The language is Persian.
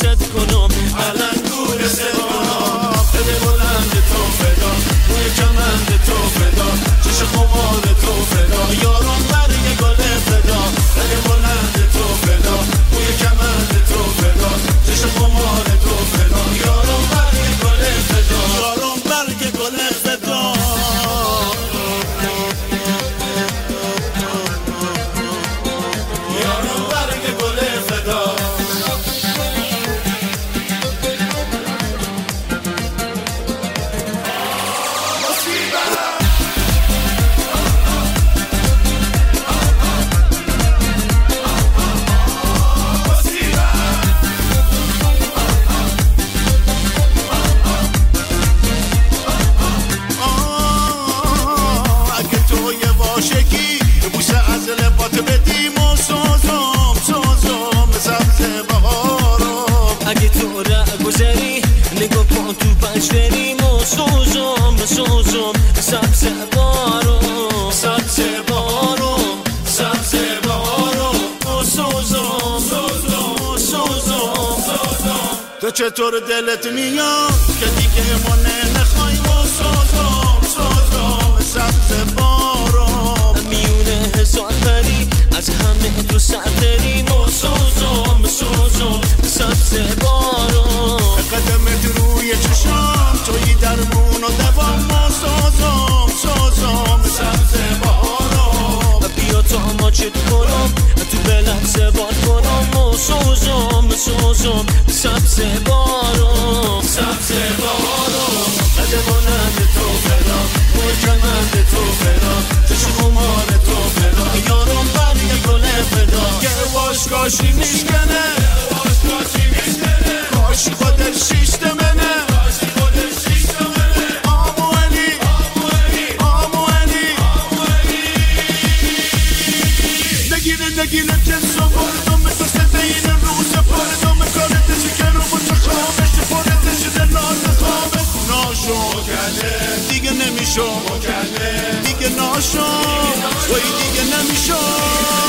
فراموشت کنم. چطور دلت میاد؟ که دیگه ما نمی‌خوای و سوزم سوزم سبز بارم میونه هزار پری از همه تو سر بریم و نگیره جنس دیگه نمیشو دیگه ناشو. دیگه نمیشو